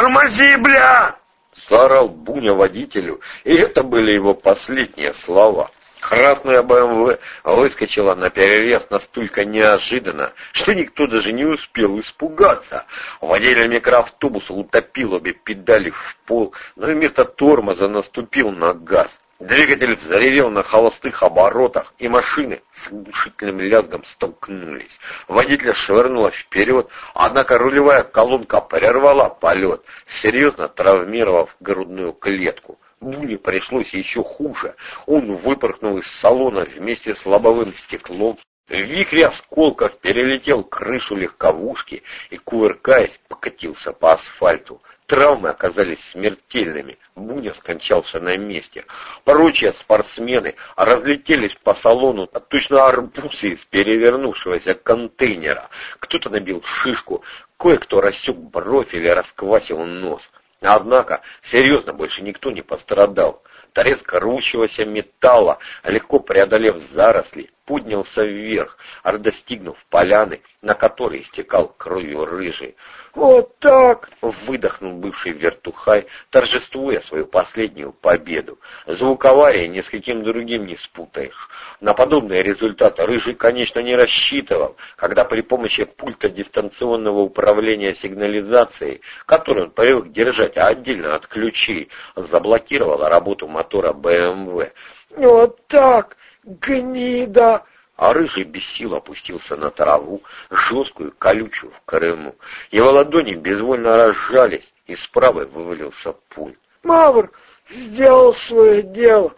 «Тормози, бля!» — заорал Буня водителю, и это были его последние слова. Красная БМВ выскочила на перерез настолько неожиданно, что никто даже не успел испугаться. Водитель микроавтобуса утопил обе педали в пол, но вместо тормоза наступил на газ. Двигатель заревел на холостых оборотах, и машины с оглушительным лязгом столкнулись. Водителя швырнуло вперед, однако рулевая колонка прервала полет, серьезно травмировав грудную клетку. Буне пришлось еще хуже. Он выпорхнул из салона вместе с лобовым стеклом, в вихре осколков перелетел крышу легковушки и, кувыркаясь, покатился по асфальту. Травмы оказались смертельными. Буня скончался на месте. Прочие спортсмены разлетелись по салону, точно арбузы из перевернувшегося контейнера. Кто-то набил шишку, кое-кто рассек бровь или расквасил нос. Однако, серьезно, больше никто не пострадал. Треск рвущегося металла, легко преодолев заросли, поднялся вверх, аж достигнув поляны, на которой истекал кровью рыжий. «Вот так!» — выдохнул бывший вертухай, торжествуя свою последнюю победу. Звук аварии ни с каким другим не спутаешь. На подобные результаты Рыжий, конечно, не рассчитывал, когда при помощи пульта дистанционного управления сигнализацией, который он привык держать отдельно от ключей, заблокировала работу мотора БМВ. «Вот так! Гнида!» а рыжий без сил опустился на траву, жесткую, колючую в Крыму. Его ладони безвольно разжались, и с правой вывалился пуль. «Мавр сделал свое дело!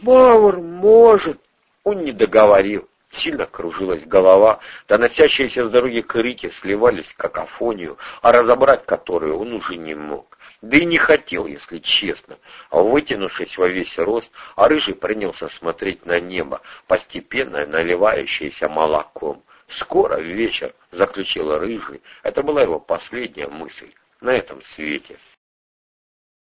Мавр может!» Он не договорил. Сильно кружилась голова, доносящиеся с дороги крики сливались в какофонию, а разобрать которую он уже не мог. Да и не хотел, если честно. Вытянувшись во весь рост, а рыжий принялся смотреть на небо, постепенно наливающееся молоком. «Скоро вечер», — заключила рыжий. Это была его последняя мысль на этом свете.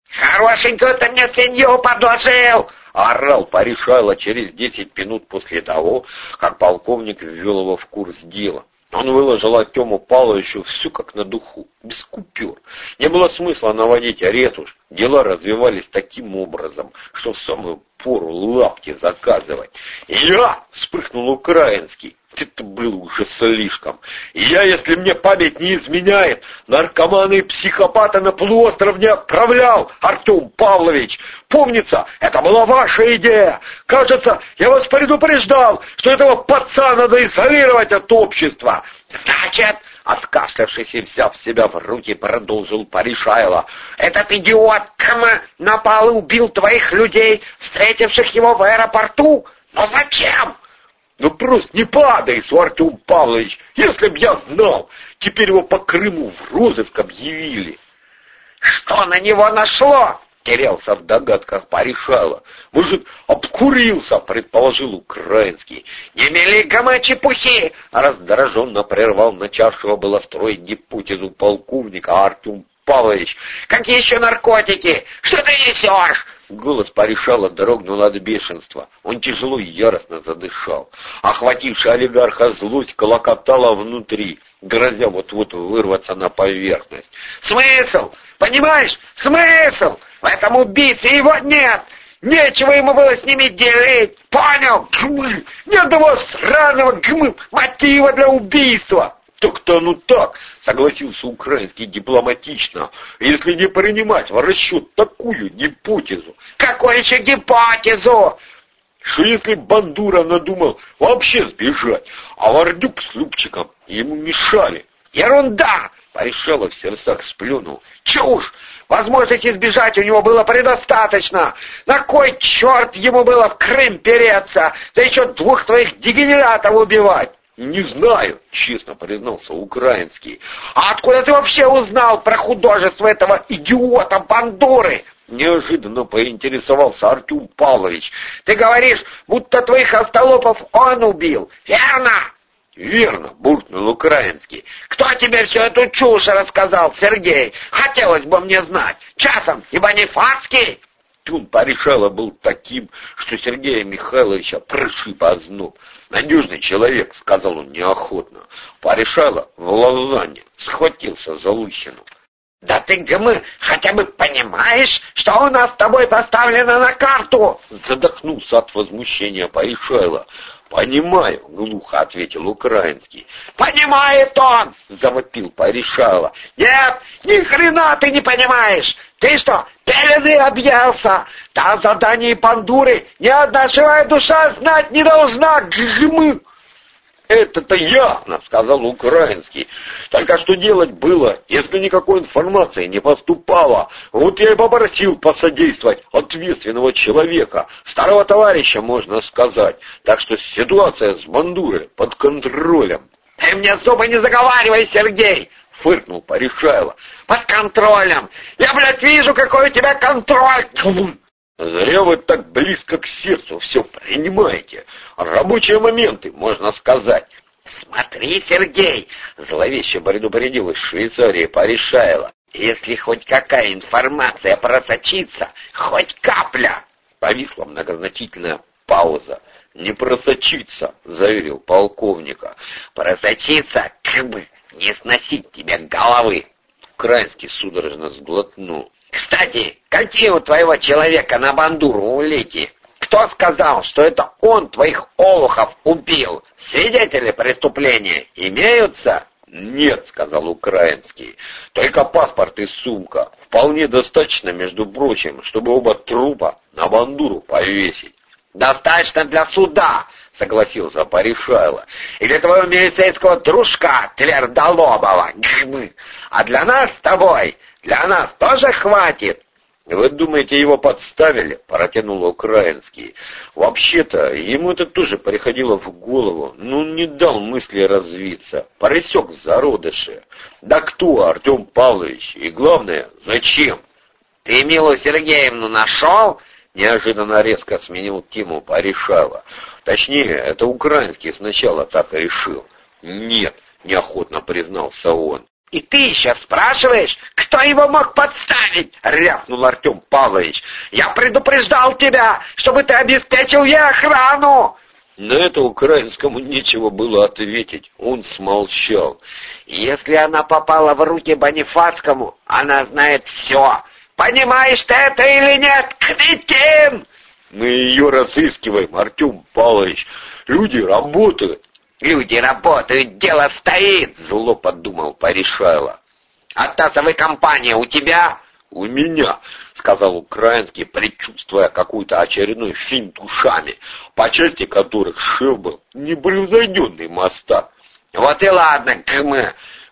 «Хорошенькую ты мне свинью подложил!» — орал Паришайло через десять минут после того, как полковник ввел его в курс дела. Он выложил Артему Павловичу все как на духу, без купюр. Не было смысла наводить ретушь. Дела развивались таким образом, что в самую пору лапки заказывать. «Я!» — вспыхнул украинский. Это было уже слишком. Я, если мне память не изменяет, наркоманы и психопата на полуостров не отправлял, Артем Павлович. Помнится, это была ваша идея. Кажется, я вас предупреждал, что этого пацана надо изолировать от общества. Значит, откашлявшись и взяв себя в руки, продолжил Паришайло. Этот идиот Кама напал и убил твоих людей, встретивших его в аэропорту? Но зачем? Ну просто не падай, Артем Павлович, если б я знал. Теперь его по Крыму в розыск объявили. Что на него нашло? Терялся в догадках порешала. Может, обкурился, предположил украинский. Не мели гома чепухи! Раздраженно прервал начавшего было строить гипотезу полковника Артем Павлович. Какие еще наркотики? Что ты несешь? Голос порешала дрогнул от бешенства. Он тяжело и яростно задышал. Охватившая олигарха злость колокотала внутри, грозя вот-вот вырваться на поверхность. «Смысл? Понимаешь? Смысл? В этом убийстве его нет! Нечего ему было с ними делить! Понял? Гмы! Ни одного сраного гмы мотива для убийства!» Так-то ну так, согласился украинский дипломатично, если не принимать в расчет такую гипотезу. Какую еще гипотезу? Что если Бандура надумал вообще сбежать, а Вардюк с Любчиком ему мешали? Ерунда! Порешелов в сердцах сплюнул. Чушь! Возможности сбежать у него было предостаточно. На кой черт ему было в Крым переться, да еще двух твоих дегенератов убивать? «Не знаю», — честно признался украинский. «А откуда ты вообще узнал про художество этого идиота Бандуры?» Неожиданно поинтересовался Артем Павлович. «Ты говоришь, будто твоих остолопов он убил, верно?» «Верно», — буркнул украинский. «Кто тебе всю эту чушь рассказал, Сергей? Хотелось бы мне знать. Часом и Бонифацкий?» Тюн Паришала был таким, что Сергея Михайловича прошиб озноб. «Надежный человек», — сказал он неохотно. Паришала в Лозанне схватился за лысину. «Да ты, ГМ, хотя бы понимаешь, что у нас с тобой поставлено на карту?» Задохнулся от возмущения Паришайло. «Понимаю», — глухо ответил украинский. «Понимает он!» — завопил Паришайло. «Нет, ни хрена ты не понимаешь! Ты что, пелены объелся? Там задании пандуры ни одна живая душа знать не должна! Гмы!» «Это-то ясно», — сказал Украинский. «Только что делать было, если никакой информации не поступало? Вот я и попросил посодействовать ответственного человека, старого товарища, можно сказать. Так что ситуация с Бандурой под контролем». «Ты мне зубы не заговаривай, Сергей!» — фыркнул Порешайло. «Под контролем! Я, блядь, вижу, какой у тебя контроль!» Зря вы так близко к сердцу все принимаете. Рабочие моменты, можно сказать. Смотри, Сергей, зловеще предупредил из Швейцарии Порешайло. Если хоть какая информация просочится, хоть капля. Повисла многозначительная пауза. «Не просочиться», — заверил полковника. «Просочиться, как бы не сносить тебе головы!» Украинский судорожно сглотнул. Кстати, какие у твоего человека на бандуру улики? Кто сказал, что это он твоих олухов убил? Свидетели преступления имеются? «Нет», — сказал украинский, — «только паспорт и сумка. Вполне достаточно, между прочим, чтобы оба трупа на бандуру повесить». «Достаточно для суда», — согласился Паришайло. «И для твоего милицейского дружка Твердолобова. А для нас с тобой для нас тоже хватит. Вы думаете, его подставили? Протянул украинский. Вообще-то, ему это тоже приходило в голову, но он не дал мысли развиться. Порысек зародыши. Да кто, Артем Павлович? И главное, зачем? Ты Милу Сергеевну нашел? Неожиданно резко сменил тему Порешава. Точнее, это украинский сначала так решил. Нет, неохотно признался он. «И ты еще спрашиваешь, кто его мог подставить?» — рявкнул Артем Павлович. «Я предупреждал тебя, чтобы ты обеспечил ей охрану!» На это украинскому нечего было ответить. Он смолчал. «Если она попала в руки Бонифацкому, она знает все. Понимаешь ты это или нет, кретин?» «Мы ее разыскиваем, Артем Павлович. Люди работают. Люди работают, дело стоит, зло подумал Порешайло. А тазовая компания у тебя? У меня, сказал украинский, предчувствуя какой-то очередной финт ушами, по части которых шеф был непревзойденный мастак. Вот и ладно, ГМ,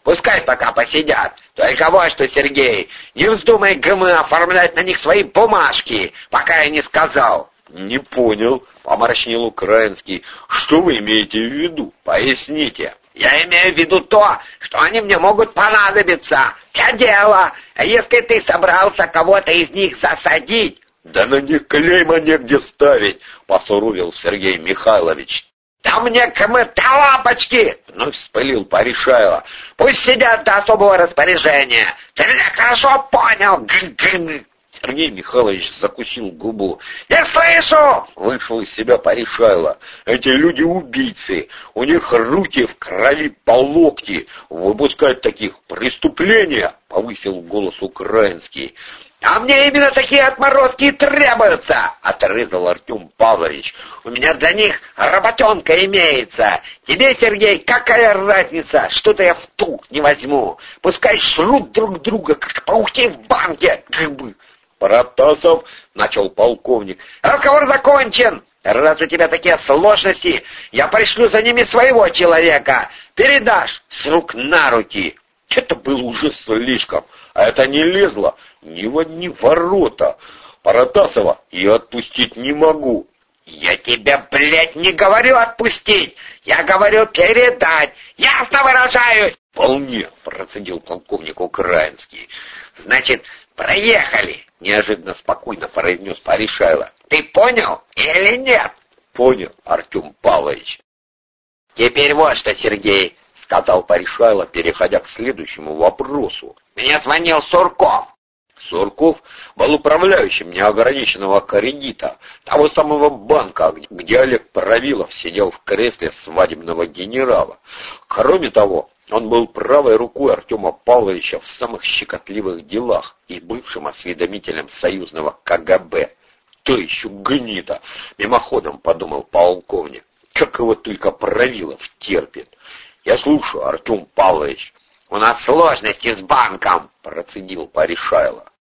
пускай пока посидят. Только вот что, Сергей, не вздумай ГМ оформлять на них свои бумажки, пока я не сказал. «Не понял», — поморщнил Украинский. «Что вы имеете в виду? Поясните». «Я имею в виду то, что они мне могут понадобиться. Для дела. А если ты собрался кого-то из них засадить...» «Да на них клейма негде ставить», — посуровил Сергей Михайлович. «Да мне кому-то лампочки!» — вновь вспылил Порешайло. «Пусть сидят до особого распоряжения. Ты меня хорошо понял, г Сергей Михайлович закусил губу. «Я слышу!» — вышел из себя Паришайло. «Эти люди убийцы. У них руки в крови по локти. Выпускать таких преступления!» — повысил голос украинский. «А мне именно такие отморозки и требуются!» — отрезал Артем Павлович. «У меня для них работенка имеется. Тебе, Сергей, какая разница? Что-то я в ту не возьму. Пускай шрут друг друга, как пауки в банке. «Протасов!» — начал полковник. «Разговор закончен! Раз у тебя такие сложности, я пришлю за ними своего человека. Передашь с рук на руки!» Это было уже слишком, а это не лезло ни в одни ворота. Паратасова я отпустить не могу. «Я тебя, блядь, не говорю отпустить! Я говорю передать! Ясно выражаюсь!» «Вполне!» — процедил полковник Украинский. «Значит, проехали!» неожиданно спокойно произнес Паришайло. «Ты понял или нет?» «Понял, Артем Павлович». «Теперь вот что, Сергей», — сказал Паришайло, переходя к следующему вопросу. «Меня звонил Сурков». Сурков был управляющим неограниченного кредита, того самого банка, где Олег Правилов сидел в кресле свадебного генерала. Кроме того, Он был правой рукой Артема Павловича в самых щекотливых делах и бывшим осведомителем союзного КГБ. То еще гнида, мимоходом подумал полковник. Как его только Правилов терпит. Я слушаю, Артем Павлович. У нас сложности с банком, процедил Паришайло.